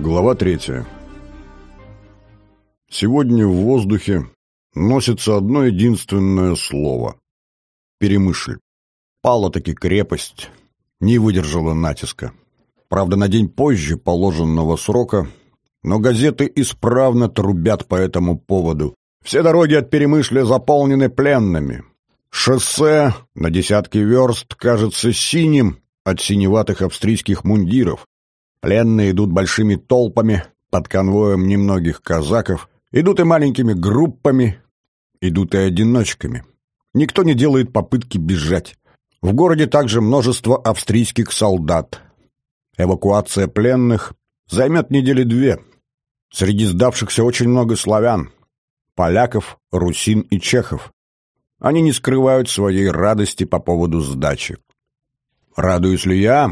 Глава третья. Сегодня в воздухе носится одно единственное слово — перемышль. Пала-таки крепость, не выдержала натиска. Правда, на день позже положенного срока, но газеты исправно трубят по этому поводу. Все дороги от Перемышля заполнены пленными. Шоссе на десятки верст кажется синим от синеватых австрийских мундиров. Пленные идут большими толпами под конвоем немногих казаков, идут и маленькими группами, идут и одиночками. Никто не делает попытки бежать. В городе также множество австрийских солдат. Эвакуация пленных займет недели две. Среди сдавшихся очень много славян, поляков, русин и чехов. Они не скрывают своей радости по поводу сдачи. Радуюсь ли я?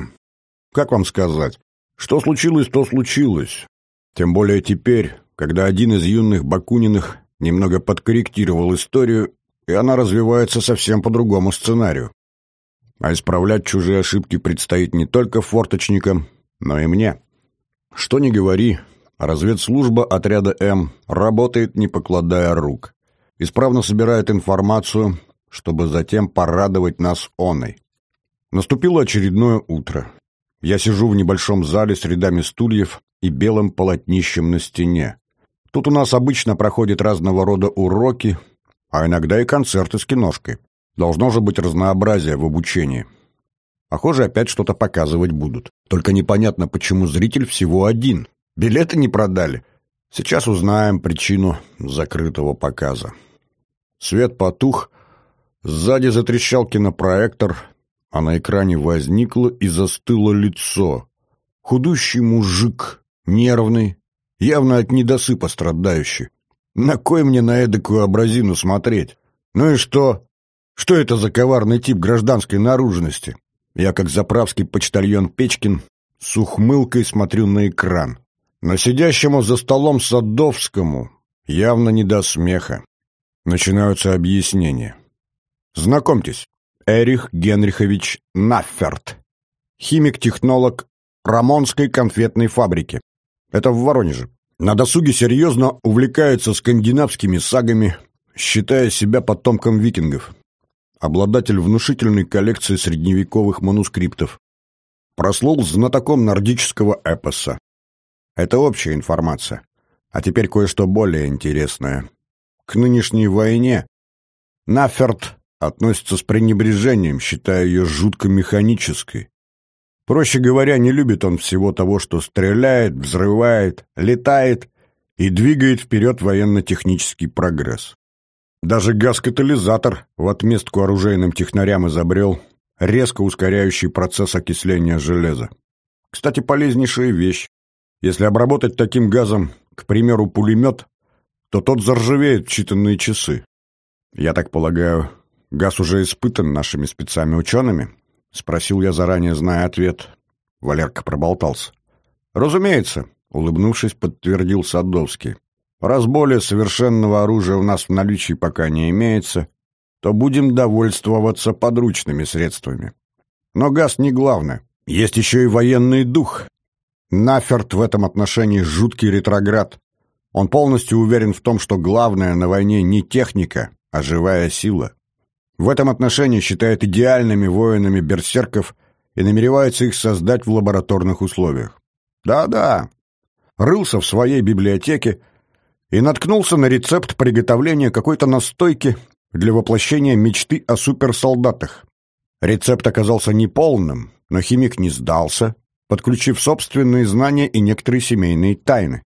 Как вам сказать? Что случилось, то случилось. Тем более теперь, когда один из юных Бакуниных немного подкорректировал историю, и она развивается совсем по другому сценарию. А исправлять чужие ошибки предстоит не только форточникам, но и мне. Что ни говори, разведслужба отряда М работает не покладая рук. Исправно собирает информацию, чтобы затем порадовать нас оной. Наступило очередное утро. Я сижу в небольшом зале с рядами стульев и белым полотнищем на стене. Тут у нас обычно проходят разного рода уроки, а иногда и концерты с киношкой. Должно же быть разнообразие в обучении. Похоже, опять что-то показывать будут. Только непонятно, почему зритель всего один. Билеты не продали. Сейчас узнаем причину закрытого показа. Свет потух, сзади затрещал кинопроектор, а на экране возникло и застыло лицо. Худущий мужик, нервный, явно от недосыпа страдающий. На кой мне на эдакую образину смотреть? Ну и что? Что это за коварный тип гражданской наружности? Я, как заправский почтальон Печкин, с ухмылкой смотрю на экран. Но сидящему за столом Садовскому явно не до смеха. Начинаются объяснения. Знакомьтесь, Эрих Генрихович Нафферт, химик-технолог Рамонской конфетной фабрики. Это в Воронеже. На досуге серьезно увлекается скандинавскими сагами, считая себя потомком викингов обладатель внушительной коллекции средневековых манускриптов. Прослул знатоком нордического эпоса. Это общая информация. А теперь кое-что более интересное. К нынешней войне Наферт относится с пренебрежением, считая ее жутко механической. Проще говоря, не любит он всего того, что стреляет, взрывает, летает и двигает вперед военно-технический прогресс. Даже газ-катализатор в отместку оружейным технарям изобрел, резко ускоряющий процесс окисления железа. Кстати, полезнейшая вещь. Если обработать таким газом, к примеру, пулемет, то тот заржавеет в считанные часы. Я так полагаю, газ уже испытан нашими спецами-учеными? Спросил я заранее, зная ответ. Валерка проболтался. Разумеется, улыбнувшись, подтвердил Садовский. Раз более совершенного оружия у нас в наличии пока не имеется, то будем довольствоваться подручными средствами. Но газ не главное. Есть еще и военный дух. Наферт в этом отношении жуткий ретроград. Он полностью уверен в том, что главное на войне не техника, а живая сила. В этом отношении считает идеальными воинами берсерков и намеревается их создать в лабораторных условиях. Да-да. Рылся в своей библиотеке, и наткнулся на рецепт приготовления какой-то настойки для воплощения мечты о суперсолдатах. Рецепт оказался неполным, но химик не сдался, подключив собственные знания и некоторые семейные тайны.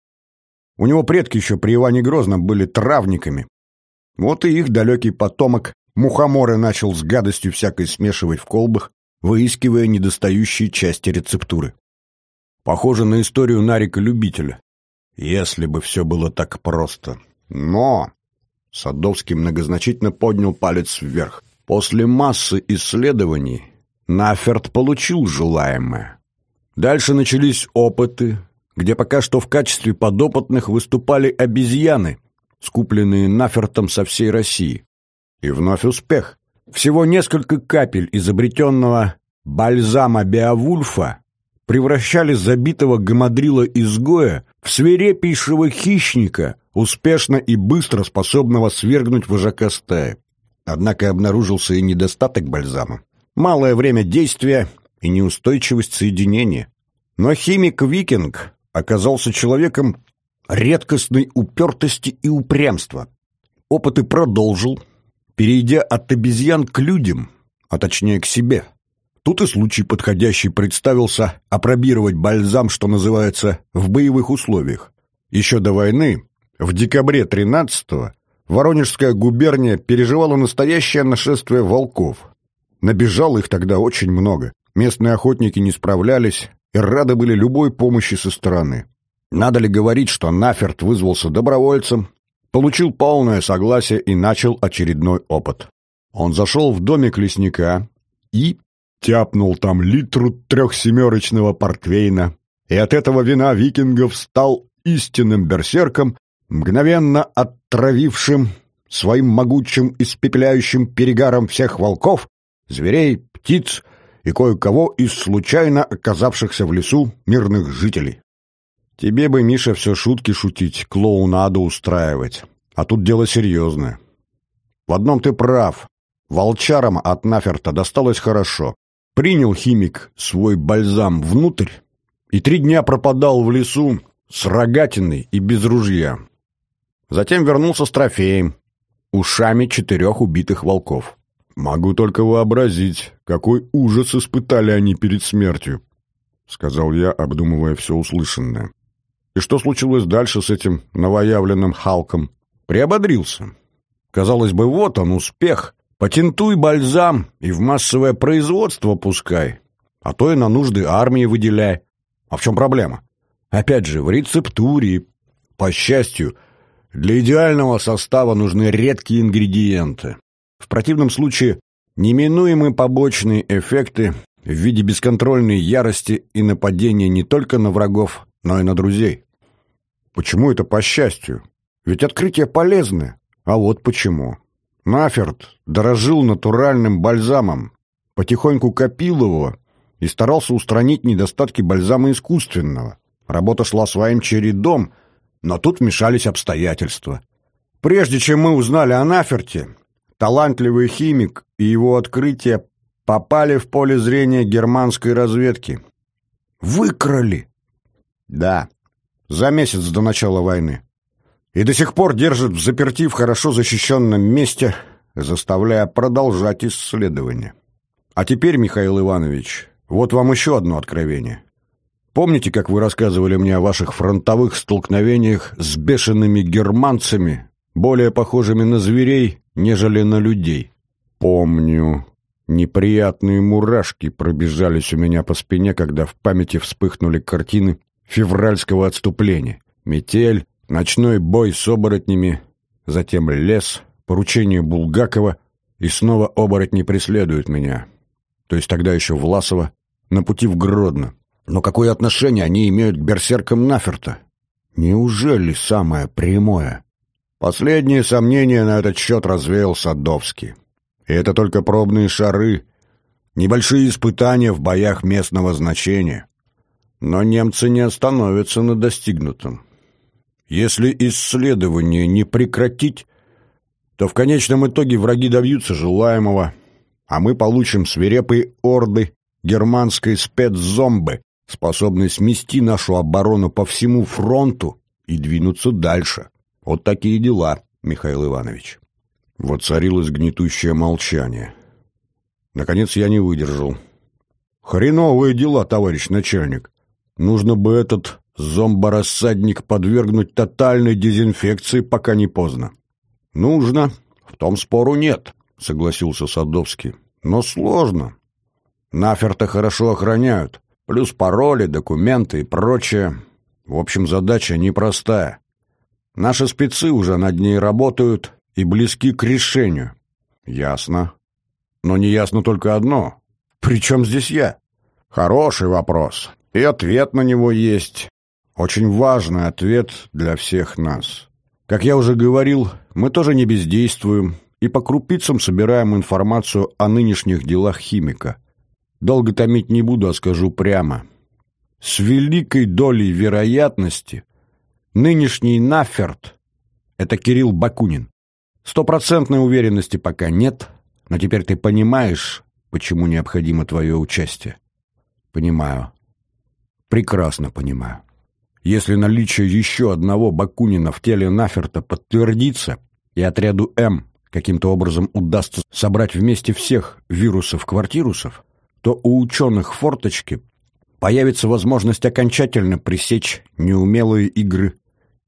У него предки еще при Иване Грозном были травниками. Вот и их далекий потомок мухоморы начал с гадостью всякой смешивать в колбах, выискивая недостающие части рецептуры. Похоже на историю Нарика-любителя. Если бы все было так просто. Но... Садовский многозначительно поднял палец вверх. После массы исследований Наферт получил желаемое. Дальше начались опыты, где пока что в качестве подопытных выступали обезьяны, скупленные Нафертом со всей России. И вновь успех. Всего несколько капель изобретенного бальзама Беовульфа превращали забитого гамадрила-изгоя в свирепейшего хищника, успешно и быстро способного свергнуть вожака стаи. Однако обнаружился и недостаток бальзама. Малое время действия и неустойчивость соединения. Но химик-викинг оказался человеком редкостной упертости и упрямства. Опыты продолжил, перейдя от обезьян к людям, а точнее к себе. Тут и случай подходящий представился опробировать бальзам, что называется, в боевых условиях. Еще до войны, в декабре 13-го, Воронежская губерния переживала настоящее нашествие волков. Набежало их тогда очень много. Местные охотники не справлялись и рады были любой помощи со стороны. Надо ли говорить, что Наферт вызвался добровольцем, получил полное согласие и начал очередной опыт. Он зашел в домик лесника и тяпнул там литру трехсемерочного портвейна, и от этого вина викингов стал истинным берсерком, мгновенно отравившим своим могучим испепеляющим перегаром всех волков, зверей, птиц и кое-кого из случайно оказавшихся в лесу мирных жителей. Тебе бы, Миша, все шутки шутить, клоунаду устраивать. А тут дело серьезное. В одном ты прав. Волчарам от Наферта досталось хорошо. Принял химик свой бальзам внутрь и три дня пропадал в лесу с рогатиной и без ружья. Затем вернулся с трофеем, ушами четырех убитых волков. Могу только вообразить, какой ужас испытали они перед смертью, — сказал я, обдумывая все услышанное. И что случилось дальше с этим новоявленным Халком? Приободрился. Казалось бы, вот он, успех. Патентуй бальзам и в массовое производство пускай. А то и на нужды армии выделяй. А в чем проблема? Опять же, в рецептуре. По счастью, для идеального состава нужны редкие ингредиенты. В противном случае неминуемы побочные эффекты в виде бесконтрольной ярости и нападения не только на врагов, но и на друзей. Почему это по счастью? Ведь открытие полезное. А вот почему. Наферт дорожил натуральным бальзамом, потихоньку копил его и старался устранить недостатки бальзама искусственного. Работа шла своим чередом, но тут вмешались обстоятельства. Прежде чем мы узнали о Наферте, талантливый химик и его открытие попали в поле зрения германской разведки. Выкрали! Да, за месяц до начала войны. И до сих пор держат в заперти в хорошо защищенном месте, заставляя продолжать исследование. А теперь, Михаил Иванович, вот вам еще одно откровение. Помните, как вы рассказывали мне о ваших фронтовых столкновениях с бешеными германцами, более похожими на зверей, нежели на людей? Помню. Неприятные мурашки пробежались у меня по спине, когда в памяти вспыхнули картины февральского отступления. Метель, ночной бой с оборотнями, затем лес, поручение Булгакова, и снова оборотни преследуют меня. То есть тогда еще Власова, на пути в Гродно. Но какое отношение они имеют к берсеркам Наферта? Неужели самое прямое? Последние сомнения на этот счет развеял Садовский. И это только пробные шары, небольшие испытания в боях местного значения. Но немцы не остановятся на достигнутом. Если исследование не прекратить, то в конечном итоге враги добьются желаемого, а мы получим свирепые орды германской спецзомбы, способные смести нашу оборону по всему фронту и двинуться дальше. Вот такие дела, Михаил Иванович. Воцарилось гнетущее молчание. Наконец я не выдержал. Хреновые дела, товарищ начальник. Нужно бы этот зомборассадник подвергнуть тотальной дезинфекции, пока не поздно. Нужно. В том спору нет, согласился Садовский. Но сложно. Нафер-то хорошо охраняют. Плюс пароли, документы и прочее. В общем, задача непростая. Наши спецы уже над ней работают и близки к решению. Ясно. Но не ясно только одно. При чем здесь я? Хороший вопрос. И ответ на него есть. Очень важный ответ для всех нас. Как я уже говорил, мы тоже не бездействуем и по крупицам собираем информацию о нынешних делах химика. Долго томить не буду, а скажу прямо. с великой долей вероятности нынешний Наферт — это Кирилл Бакунин. Стопроцентной уверенности пока нет, но теперь ты понимаешь, почему необходимо твое участие. Понимаю. Прекрасно понимаю. Если наличие еще одного Бакунина в теле Наферта подтвердится, и отряду М каким-то образом удастся собрать вместе всех вирусов-квартирусов, то у ученых форточки появится возможность окончательно пресечь неумелые игры,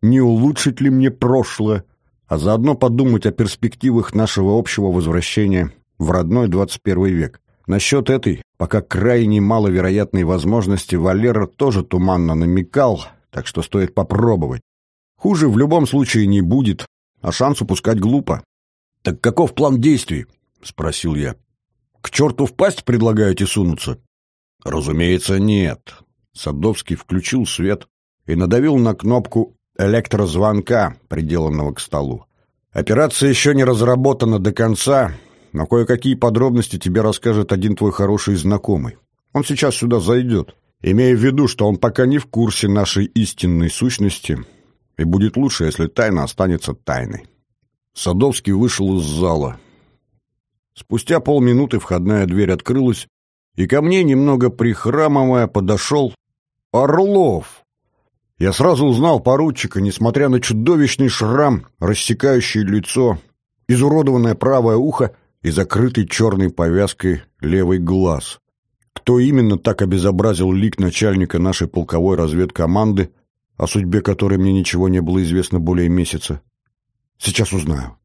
не улучшить ли мне прошлое, а заодно подумать о перспективах нашего общего возвращения в родной 21 век. Насчет этой, пока крайне маловероятной возможности, Валера тоже туманно намекал, так что стоит попробовать. Хуже в любом случае не будет, а шанс упускать глупо. «Так каков план действий?» — спросил я. «К черту в пасть предлагаете сунуться?» «Разумеется, нет». Садовский включил свет и надавил на кнопку электрозвонка, приделанного к столу. «Операция еще не разработана до конца, но кое-какие подробности тебе расскажет один твой хороший знакомый. Он сейчас сюда зайдет, имея в виду, что он пока не в курсе нашей истинной сущности, и будет лучше, если тайна останется тайной». Садовский вышел из зала. Спустя полминуты входная дверь открылась, и ко мне, немного прихрамывая, подошел Орлов. Я сразу узнал поручика, несмотря на чудовищный шрам, рассекающий лицо, изуродованное правое ухо и закрытый черной повязкой левый глаз. Кто именно так обезобразил лик начальника нашей полковой разведкоманды, о судьбе которой мне ничего не было известно более месяца, сейчас узнаю.